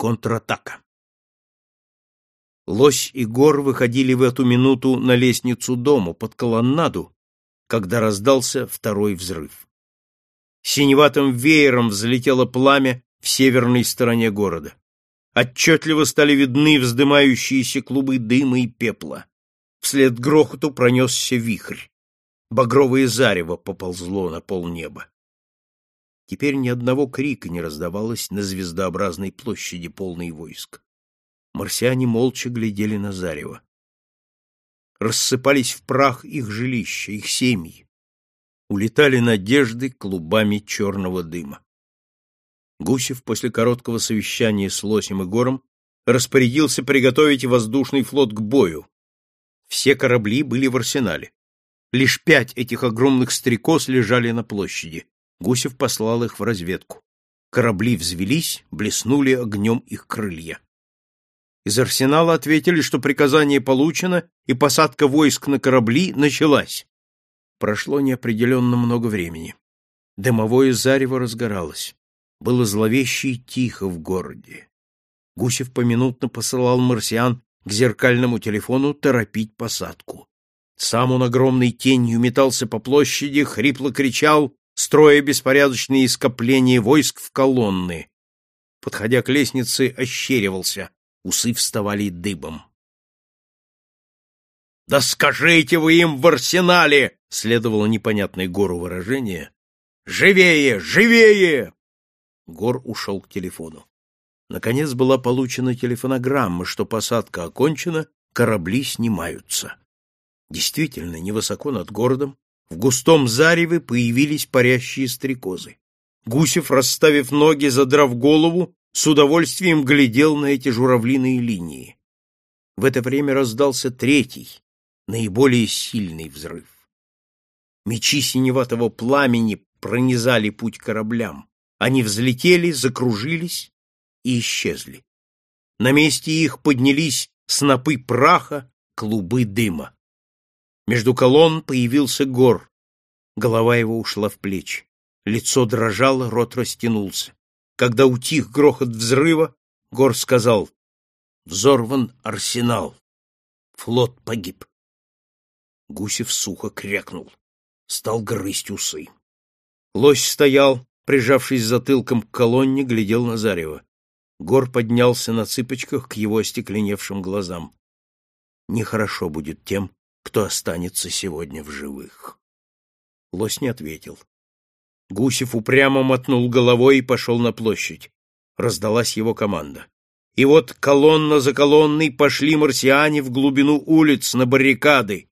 Контратака. Лось и Гор выходили в эту минуту на лестницу дому под колоннаду, когда раздался второй взрыв. Синеватым веером взлетело пламя в северной стороне города. Отчетливо стали видны вздымающиеся клубы дыма и пепла. Вслед грохоту пронесся вихрь. Багровое зарево поползло на полнеба. Теперь ни одного крика не раздавалось на звездообразной площади, полной войск. Марсиане молча глядели на зарево. Рассыпались в прах их жилища, их семьи. Улетали надежды клубами черного дыма. Гусев после короткого совещания с Лосем и Гором распорядился приготовить воздушный флот к бою. Все корабли были в арсенале. Лишь пять этих огромных стрекоз лежали на площади. Гусев послал их в разведку. Корабли взвелись, блеснули огнем их крылья. Из арсенала ответили, что приказание получено, и посадка войск на корабли началась. Прошло неопределенно много времени. Дымовое зарево разгоралось. Было зловеще и тихо в городе. Гусев поминутно посылал марсиан к зеркальному телефону торопить посадку. Сам он огромной тенью метался по площади, хрипло кричал, строя беспорядочные скопления войск в колонны. Подходя к лестнице, ощеривался, усы вставали дыбом. «Да скажите вы им в арсенале!» — следовало непонятное гору выражение. «Живее! Живее!» Гор ушел к телефону. Наконец была получена телефонограмма, что посадка окончена, корабли снимаются. Действительно, невысоко над городом, в густом зареве появились парящие стрекозы. Гусев, расставив ноги, задрав голову, с удовольствием глядел на эти журавлиные линии. В это время раздался третий, наиболее сильный взрыв. Мечи синеватого пламени пронизали путь кораблям. Они взлетели, закружились и исчезли. На месте их поднялись снопы праха, клубы дыма. Между колонн появился гор. Голова его ушла в плечи. Лицо дрожало, рот растянулся. Когда утих грохот взрыва, Гор сказал, «Взорван арсенал. Флот погиб». Гусев сухо крякнул. Стал грызть усы. Лось стоял, прижавшись затылком к колонне, глядел на зарево. Гор поднялся на цыпочках к его остекленевшим глазам. Нехорошо будет тем, кто останется сегодня в живых. Лось не ответил. Гусев упрямо мотнул головой и пошел на площадь. Раздалась его команда. И вот колонна за колонной пошли марсиане в глубину улиц на баррикады.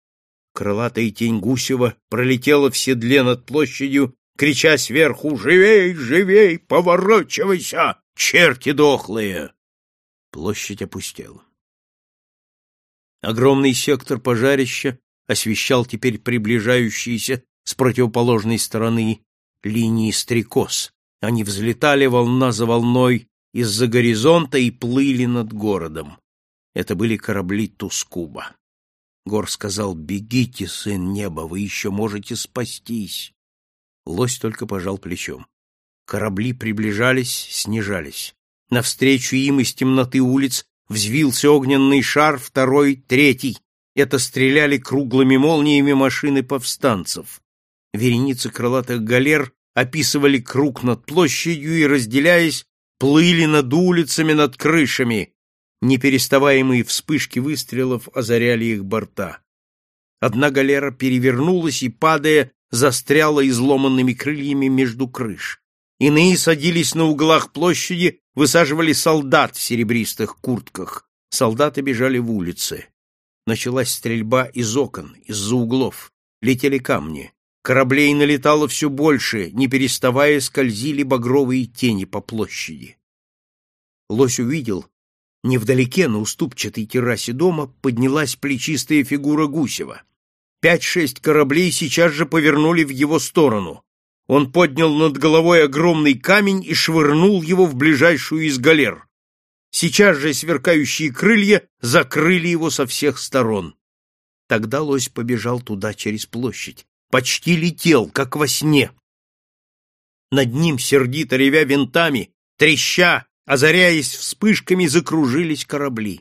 Крылатая тень Гусева пролетела в седле над площадью крича сверху «Живей, живей, поворачивайся, черти дохлые!» Площадь опустела. Огромный сектор пожарища освещал теперь приближающиеся с противоположной стороны линии стрекоз. Они взлетали волна за волной из-за горизонта и плыли над городом. Это были корабли Тускуба. Гор сказал, «Бегите, сын неба, вы еще можете спастись». Лось только пожал плечом. Корабли приближались, снижались. Навстречу им из темноты улиц взвился огненный шар, второй, третий. Это стреляли круглыми молниями машины повстанцев. Вереницы крылатых галер описывали круг над площадью и, разделяясь, плыли над улицами, над крышами. Непереставаемые вспышки выстрелов озаряли их борта. Одна галера перевернулась и, падая, застряла изломанными крыльями между крыш. Иные садились на углах площади, высаживали солдат в серебристых куртках. Солдаты бежали в улицы. Началась стрельба из окон, из-за углов. Летели камни. Кораблей налетало все больше, не переставая скользили багровые тени по площади. Лось увидел, невдалеке на уступчатой террасе дома поднялась плечистая фигура Гусева. Пять-шесть кораблей сейчас же повернули в его сторону. Он поднял над головой огромный камень и швырнул его в ближайшую из галер. Сейчас же сверкающие крылья закрыли его со всех сторон. Тогда лось побежал туда через площадь. Почти летел, как во сне. Над ним, сердито ревя винтами, треща, озаряясь вспышками, закружились корабли.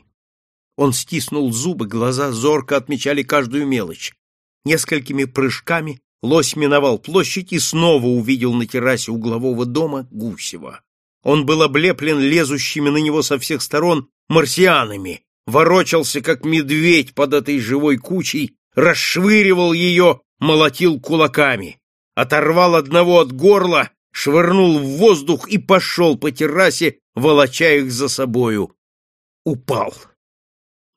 Он стиснул зубы, глаза зорко отмечали каждую мелочь. Несколькими прыжками лось миновал площадь и снова увидел на террасе углового дома Гусева. Он был облеплен лезущими на него со всех сторон марсианами, ворочался, как медведь под этой живой кучей, расшвыривал ее, молотил кулаками, оторвал одного от горла, швырнул в воздух и пошел по террасе, волоча их за собою. Упал.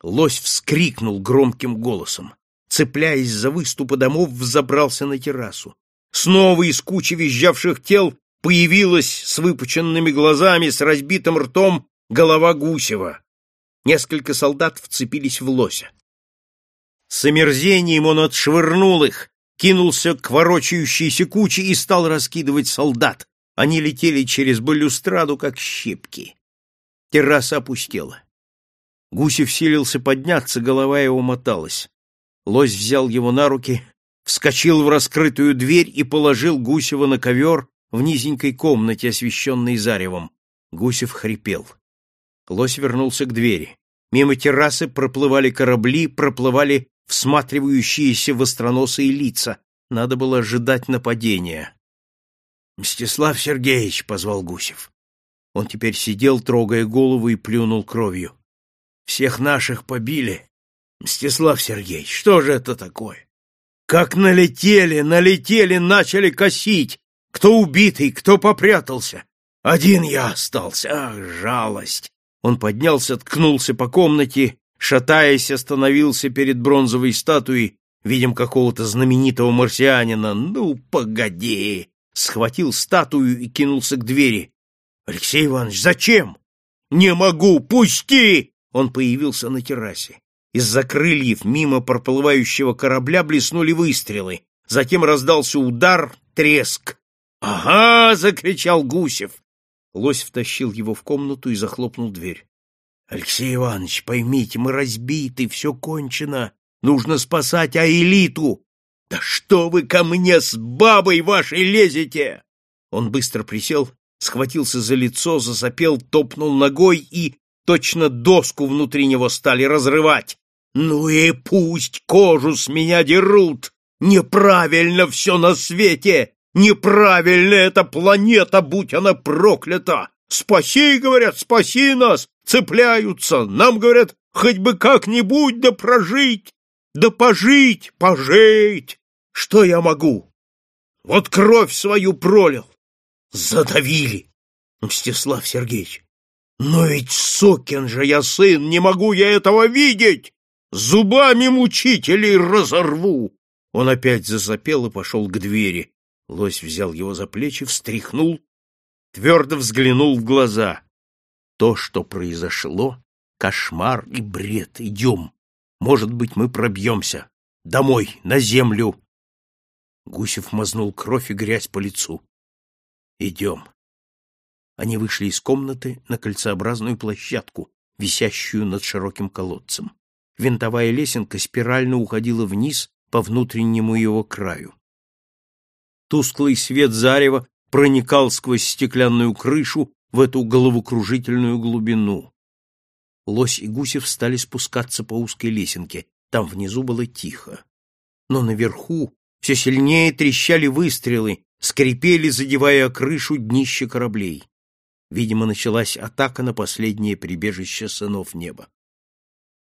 Лось вскрикнул громким голосом. Цепляясь за выступы домов, взобрался на террасу. Снова из кучи визжавших тел появилась с выпученными глазами, с разбитым ртом голова Гусева. Несколько солдат вцепились в лося. С омерзением он отшвырнул их, кинулся к ворочающейся куче и стал раскидывать солдат. Они летели через балюстраду, как щепки. Терраса опустела. Гусев силился подняться, голова его моталась. Лось взял его на руки, вскочил в раскрытую дверь и положил Гусева на ковер в низенькой комнате, освещенной заревом. Гусев хрипел. Лось вернулся к двери. Мимо террасы проплывали корабли, проплывали всматривающиеся в остроносые лица. Надо было ожидать нападения. — Мстислав Сергеевич! — позвал Гусев. Он теперь сидел, трогая голову, и плюнул кровью. — Всех наших побили. Мстислав Сергеевич, что же это такое? Как налетели, налетели, начали косить. Кто убитый, кто попрятался. Один я остался. Ах, жалость! Он поднялся, ткнулся по комнате, шатаясь, остановился перед бронзовой статуей, видим какого-то знаменитого марсианина. Ну, погоди! Схватил статую и кинулся к двери. Алексей Иванович, зачем? Не могу, пусти! Он появился на террасе. Из-за крыльев мимо проплывающего корабля блеснули выстрелы. Затем раздался удар, треск. «Ага!» — закричал Гусев. Лось втащил его в комнату и захлопнул дверь. Алексей Иванович, поймите, мы разбиты, все кончено. Нужно спасать Аэлиту. Да что вы ко мне с бабой вашей лезете? Он быстро присел, схватился за лицо, засопел, топнул ногой и точно доску внутри него стали разрывать. Ну и пусть кожу с меня дерут. Неправильно все на свете. Неправильно эта планета, будь она проклята. Спаси, говорят, спаси нас, цепляются. Нам, говорят, хоть бы как-нибудь да прожить, да пожить, пожить. Что я могу? Вот кровь свою пролил. Задавили, Мстислав Сергеевич. Но ведь сокин же я сын, не могу я этого видеть. Зубами мучителей разорву. Он опять засопел и пошел к двери. Лось взял его за плечи, встряхнул твердо взглянул в глаза. То, что произошло, кошмар и бред. Идем. Может быть, мы пробьемся. Домой, на землю. Гусев мазнул кровь и грязь по лицу. Идем. Они вышли из комнаты на кольцеобразную площадку, висящую над широким колодцем. Винтовая лесенка спирально уходила вниз по внутреннему его краю. Тусклый свет зарева проникал сквозь стеклянную крышу в эту головокружительную глубину. Лось и Гусев стали спускаться по узкой лесенке. Там внизу было тихо. Но наверху все сильнее трещали выстрелы, скрипели, задевая крышу днища кораблей. Видимо, началась атака на последнее прибежище сынов неба.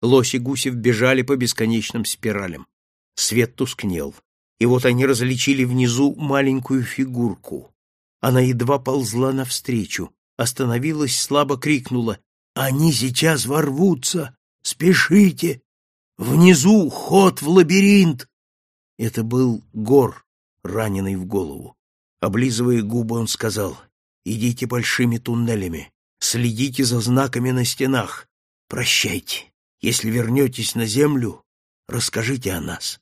Лось и Гусев бежали по бесконечным спиралям. Свет тускнел, и вот они различили внизу маленькую фигурку. Она едва ползла навстречу, остановилась, слабо крикнула. «Они сейчас ворвутся! Спешите! Внизу ход в лабиринт!» Это был Гор, раненый в голову. Облизывая губы, он сказал, «Идите большими туннелями, следите за знаками на стенах. Прощайте. Если вернетесь на землю, расскажите о нас.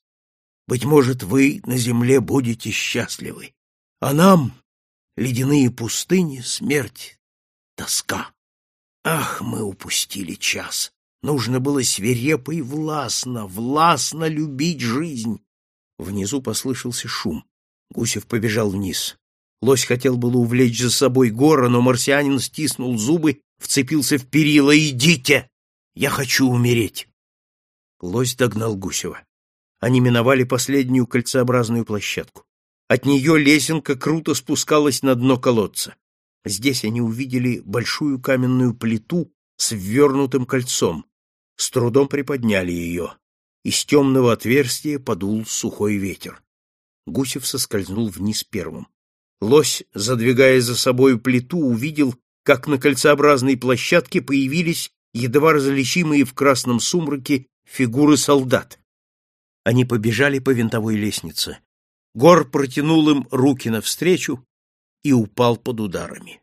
Быть может, вы на земле будете счастливы. А нам ледяные пустыни, смерть, тоска. Ах, мы упустили час! Нужно было свирепо и властно, властно любить жизнь. Внизу послышался шум. Гусев побежал вниз. Лось хотел было увлечь за собой гора, но марсианин стиснул зубы, вцепился в перила. «Идите! Я хочу умереть!» Лось догнал Гусева. Они миновали последнюю кольцеобразную площадку. От нее лесенка круто спускалась на дно колодца. Здесь они увидели большую каменную плиту с ввернутым кольцом. С трудом приподняли ее. Из темного отверстия подул сухой ветер. Гусев соскользнул вниз первым. Лось, задвигая за собой плиту, увидел, как на кольцеобразной площадке появились едва различимые в красном сумраке фигуры солдат. Они побежали по винтовой лестнице. Гор протянул им руки навстречу и упал под ударами.